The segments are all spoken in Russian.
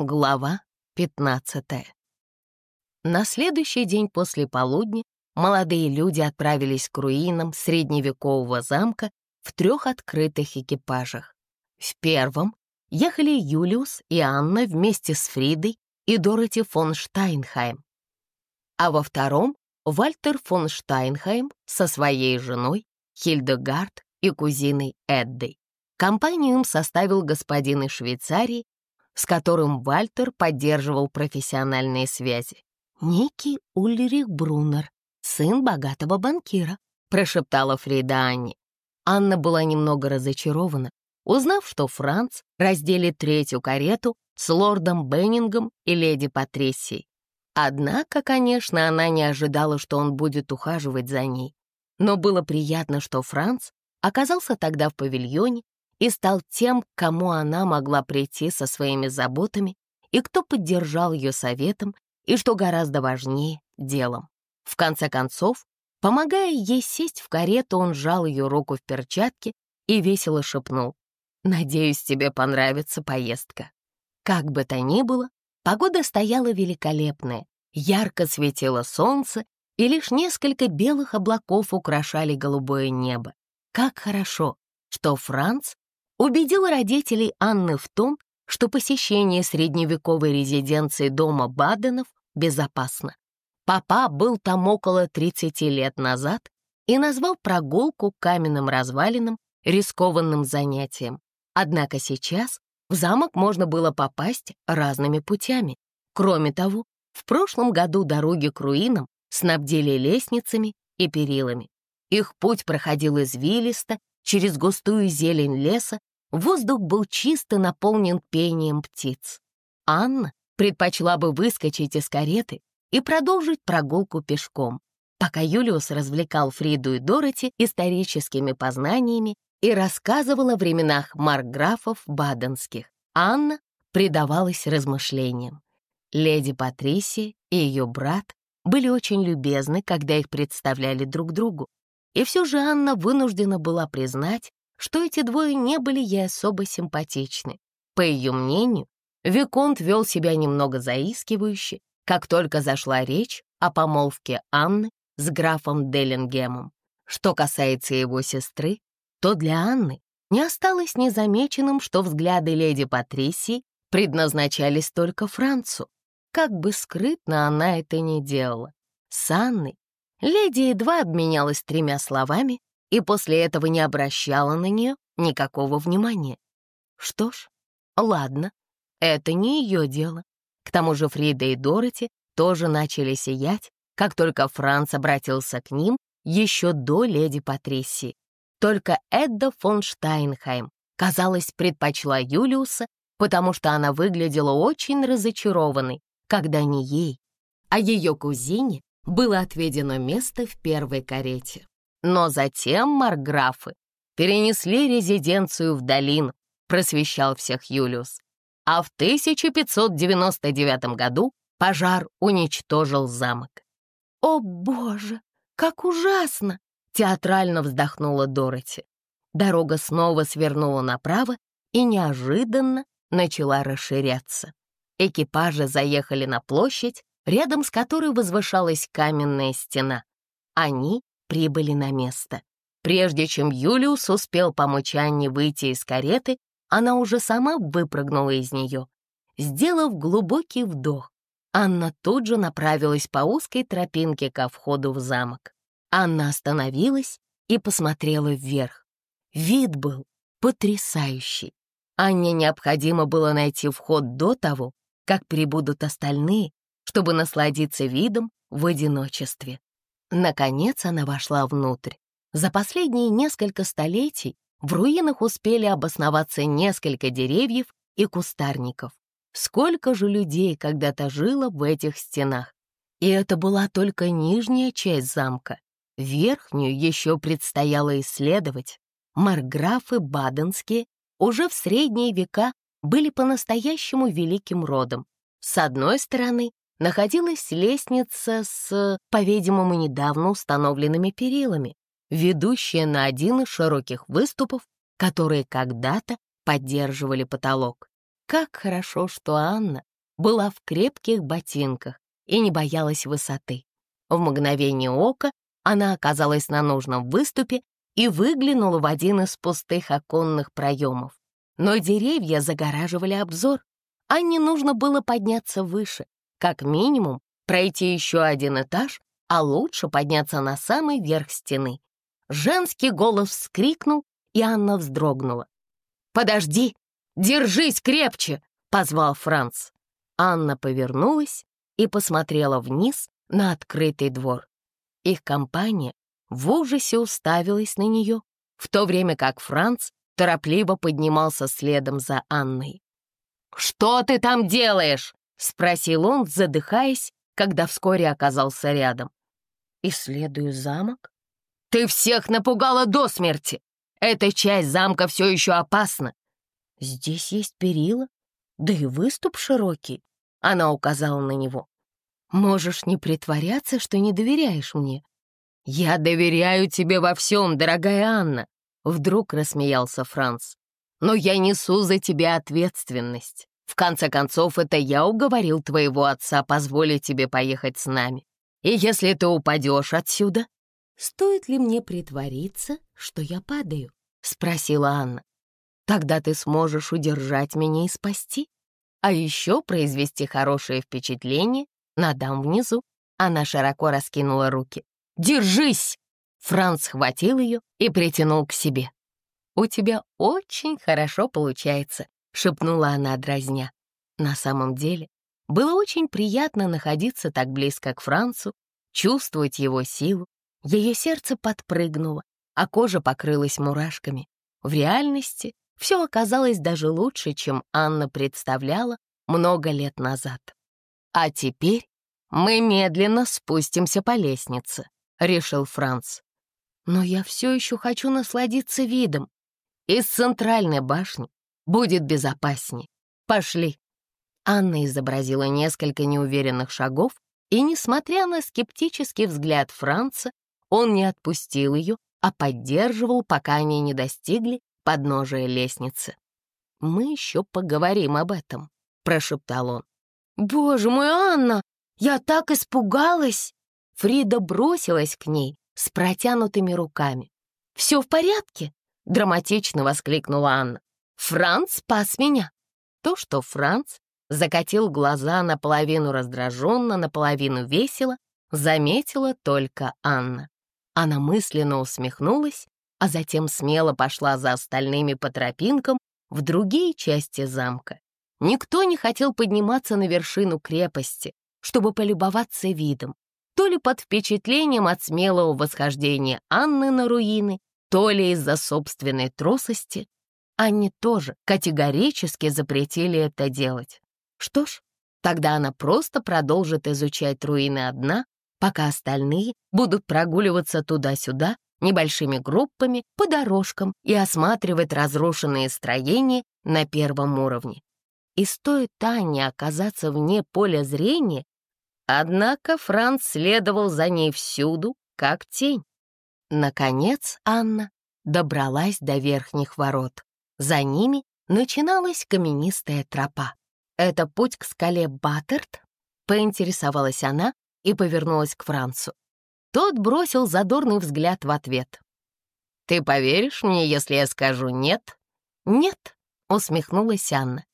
Глава 15 На следующий день после полудня молодые люди отправились к руинам средневекового замка в трех открытых экипажах. В первом ехали Юлиус и Анна вместе с Фридой и Дороти фон Штайнхайм, а во втором — Вальтер фон Штайнхайм со своей женой Хильдегард и кузиной Эддой. Компанию им составил господин из Швейцарии с которым Вальтер поддерживал профессиональные связи. «Некий Ульрих Брунер, сын богатого банкира», прошептала Фрида Анне. Анна была немного разочарована, узнав, что Франц разделит третью карету с лордом Беннингом и леди Патрисией. Однако, конечно, она не ожидала, что он будет ухаживать за ней. Но было приятно, что Франц оказался тогда в павильоне и стал тем, к кому она могла прийти со своими заботами и кто поддержал ее советом и, что гораздо важнее, делом. В конце концов, помогая ей сесть в карету, он сжал ее руку в перчатке и весело шепнул. «Надеюсь, тебе понравится поездка». Как бы то ни было, погода стояла великолепная, ярко светило солнце, и лишь несколько белых облаков украшали голубое небо. Как хорошо, что Франц убедил родителей Анны в том, что посещение средневековой резиденции дома Баденов безопасно. Папа был там около 30 лет назад и назвал прогулку каменным развалинам рискованным занятием. Однако сейчас в замок можно было попасть разными путями. Кроме того, в прошлом году дороги к руинам снабдили лестницами и перилами. Их путь проходил извилисто через густую зелень леса Воздух был чисто наполнен пением птиц. Анна предпочла бы выскочить из кареты и продолжить прогулку пешком, пока Юлиус развлекал Фриду и Дороти историческими познаниями и рассказывал о временах маркграфов баденских. Анна предавалась размышлениям. Леди Патрисия и ее брат были очень любезны, когда их представляли друг другу. И все же Анна вынуждена была признать, что эти двое не были ей особо симпатичны. По ее мнению, Виконт вел себя немного заискивающе, как только зашла речь о помолвке Анны с графом Деллингемом. Что касается его сестры, то для Анны не осталось незамеченным, что взгляды леди Патрисии предназначались только Францу. Как бы скрытно она это ни делала. С Анной леди едва обменялась тремя словами, и после этого не обращала на нее никакого внимания. Что ж, ладно, это не ее дело. К тому же Фрида и Дороти тоже начали сиять, как только Франц обратился к ним еще до леди Патрисии. Только Эдда фон Штайнхайм, казалось, предпочла Юлиуса, потому что она выглядела очень разочарованной, когда не ей, а ее кузине было отведено место в первой карете. Но затем марграфы перенесли резиденцию в долину, просвещал всех Юлиус. А в 1599 году пожар уничтожил замок. «О, боже, как ужасно!» — театрально вздохнула Дороти. Дорога снова свернула направо и неожиданно начала расширяться. Экипажи заехали на площадь, рядом с которой возвышалась каменная стена. Они прибыли на место. Прежде чем Юлиус успел помочь Анне выйти из кареты, она уже сама выпрыгнула из нее. Сделав глубокий вдох, Анна тут же направилась по узкой тропинке ко входу в замок. Анна остановилась и посмотрела вверх. Вид был потрясающий. Анне необходимо было найти вход до того, как прибудут остальные, чтобы насладиться видом в одиночестве. Наконец она вошла внутрь. За последние несколько столетий в руинах успели обосноваться несколько деревьев и кустарников. Сколько же людей когда-то жило в этих стенах? И это была только нижняя часть замка. Верхнюю еще предстояло исследовать. Марграфы Баденские уже в средние века были по-настоящему великим родом. С одной стороны, находилась лестница с, по-видимому, недавно установленными перилами, ведущая на один из широких выступов, которые когда-то поддерживали потолок. Как хорошо, что Анна была в крепких ботинках и не боялась высоты. В мгновение ока она оказалась на нужном выступе и выглянула в один из пустых оконных проемов. Но деревья загораживали обзор, а не нужно было подняться выше, как минимум пройти еще один этаж, а лучше подняться на самый верх стены. Женский голос вскрикнул, и Анна вздрогнула. «Подожди! Держись крепче!» — позвал Франц. Анна повернулась и посмотрела вниз на открытый двор. Их компания в ужасе уставилась на нее, в то время как Франц торопливо поднимался следом за Анной. «Что ты там делаешь?» — спросил он, задыхаясь, когда вскоре оказался рядом. «Исследую замок». «Ты всех напугала до смерти! Эта часть замка все еще опасна!» «Здесь есть перила, да и выступ широкий», — она указала на него. «Можешь не притворяться, что не доверяешь мне». «Я доверяю тебе во всем, дорогая Анна», — вдруг рассмеялся Франц. «Но я несу за тебя ответственность. В конце концов, это я уговорил твоего отца позволить тебе поехать с нами. И если ты упадешь отсюда...» «Стоит ли мне притвориться, что я падаю?» — спросила Анна. «Тогда ты сможешь удержать меня и спасти, а еще произвести хорошее впечатление на дам внизу». Она широко раскинула руки. «Держись!» Франц схватил ее и притянул к себе. «У тебя очень хорошо получается», — шепнула она, дразня. На самом деле, было очень приятно находиться так близко к Францу, чувствовать его силу. Ее сердце подпрыгнуло, а кожа покрылась мурашками. В реальности все оказалось даже лучше, чем Анна представляла много лет назад. «А теперь мы медленно спустимся по лестнице», — решил Франц. «Но я все еще хочу насладиться видом. Из центральной башни будет безопаснее. Пошли». Анна изобразила несколько неуверенных шагов, и, несмотря на скептический взгляд Франца, он не отпустил ее, а поддерживал, пока они не достигли подножия лестницы. «Мы еще поговорим об этом», — прошептал он. «Боже мой, Анна, я так испугалась!» Фрида бросилась к ней с протянутыми руками. «Все в порядке?» — драматично воскликнула Анна. «Франц спас меня!» То, что Франц закатил глаза наполовину раздраженно, наполовину весело, заметила только Анна. Она мысленно усмехнулась, а затем смело пошла за остальными по тропинкам в другие части замка. Никто не хотел подниматься на вершину крепости, чтобы полюбоваться видом, то ли под впечатлением от смелого восхождения Анны на руины, то ли из-за собственной трусости. Анне тоже категорически запретили это делать. Что ж, тогда она просто продолжит изучать руины одна, пока остальные будут прогуливаться туда-сюда небольшими группами по дорожкам и осматривать разрушенные строения на первом уровне. И стоит Тане оказаться вне поля зрения, однако Франц следовал за ней всюду, как тень. Наконец Анна добралась до верхних ворот. За ними начиналась каменистая тропа. «Это путь к скале Баттерт?» — поинтересовалась она и повернулась к Францу. Тот бросил задорный взгляд в ответ. «Ты поверишь мне, если я скажу нет?» «Нет», — усмехнулась Анна.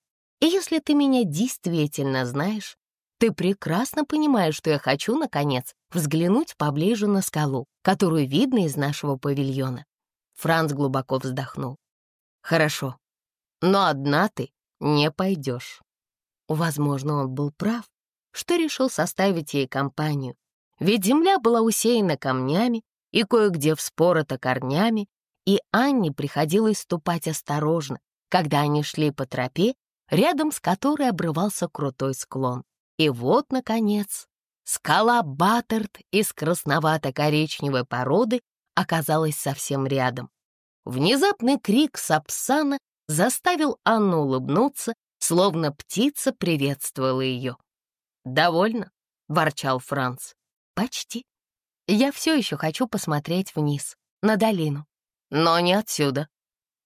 «И если ты меня действительно знаешь, ты прекрасно понимаешь, что я хочу, наконец, взглянуть поближе на скалу, которую видно из нашего павильона». Франц глубоко вздохнул. «Хорошо, но одна ты не пойдешь». Возможно, он был прав, что решил составить ей компанию, ведь земля была усеяна камнями и кое-где вспорота корнями, и Анне приходилось ступать осторожно, когда они шли по тропе, рядом с которой обрывался крутой склон. И вот, наконец, скала Баттерт из красновато-коричневой породы оказалась совсем рядом. Внезапный крик Сапсана заставил Анну улыбнуться словно птица приветствовала ее. «Довольно?» — ворчал Франц. «Почти. Я все еще хочу посмотреть вниз, на долину. Но не отсюда».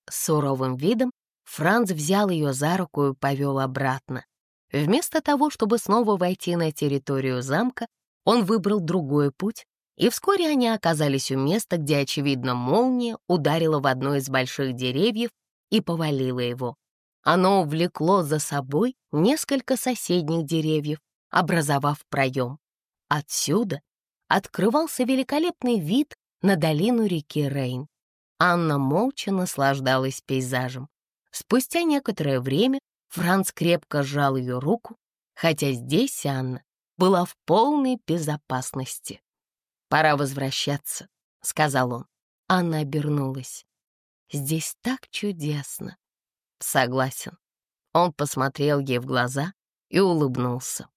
С суровым видом Франц взял ее за руку и повел обратно. Вместо того, чтобы снова войти на территорию замка, он выбрал другой путь, и вскоре они оказались у места, где, очевидно, молния ударила в одно из больших деревьев и повалила его. Оно увлекло за собой несколько соседних деревьев, образовав проем. Отсюда открывался великолепный вид на долину реки Рейн. Анна молча наслаждалась пейзажем. Спустя некоторое время Франц крепко сжал ее руку, хотя здесь Анна была в полной безопасности. «Пора возвращаться», — сказал он. Анна обернулась. «Здесь так чудесно». «Согласен». Он посмотрел ей в глаза и улыбнулся.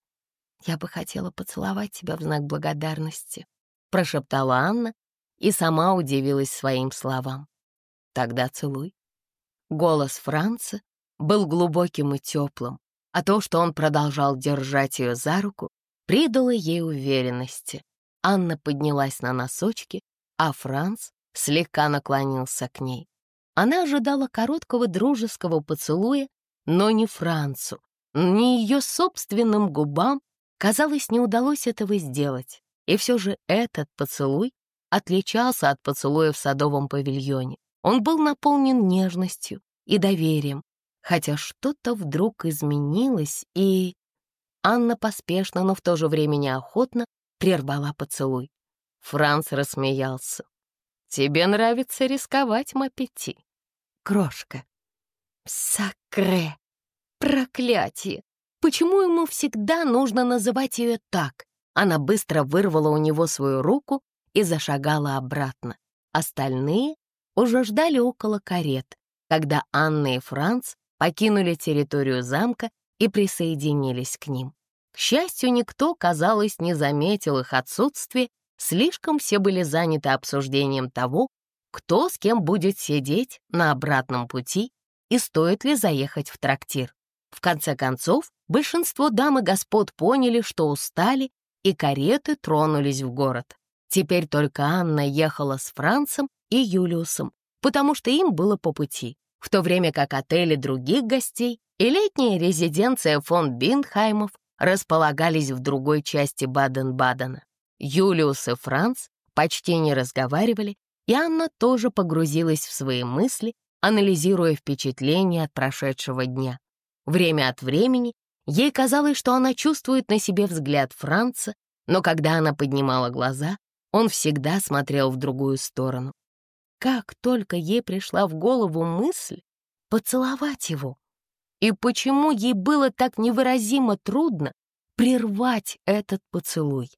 «Я бы хотела поцеловать тебя в знак благодарности», — прошептала Анна и сама удивилась своим словам. «Тогда целуй». Голос Франца был глубоким и теплым, а то, что он продолжал держать ее за руку, придало ей уверенности. Анна поднялась на носочки, а Франц слегка наклонился к ней. Она ожидала короткого дружеского поцелуя, но ни Францу, ни ее собственным губам, казалось, не удалось этого сделать. И все же этот поцелуй отличался от поцелуя в садовом павильоне. Он был наполнен нежностью и доверием, хотя что-то вдруг изменилось, и... Анна поспешно, но в то же время неохотно прервала поцелуй. Франц рассмеялся. «Тебе нравится рисковать, Мапети?» «Крошка». «Сакре! Проклятие! Почему ему всегда нужно называть ее так?» Она быстро вырвала у него свою руку и зашагала обратно. Остальные уже ждали около карет, когда Анна и Франц покинули территорию замка и присоединились к ним. К счастью, никто, казалось, не заметил их отсутствие, слишком все были заняты обсуждением того, кто с кем будет сидеть на обратном пути и стоит ли заехать в трактир. В конце концов, большинство дам и господ поняли, что устали, и кареты тронулись в город. Теперь только Анна ехала с Францем и Юлиусом, потому что им было по пути, в то время как отели других гостей и летняя резиденция фон Биндхаймов располагались в другой части Баден-Бадена. Юлиус и Франц почти не разговаривали, и Анна тоже погрузилась в свои мысли, анализируя впечатления от прошедшего дня. Время от времени ей казалось, что она чувствует на себе взгляд Франца, но когда она поднимала глаза, он всегда смотрел в другую сторону. Как только ей пришла в голову мысль поцеловать его, и почему ей было так невыразимо трудно прервать этот поцелуй.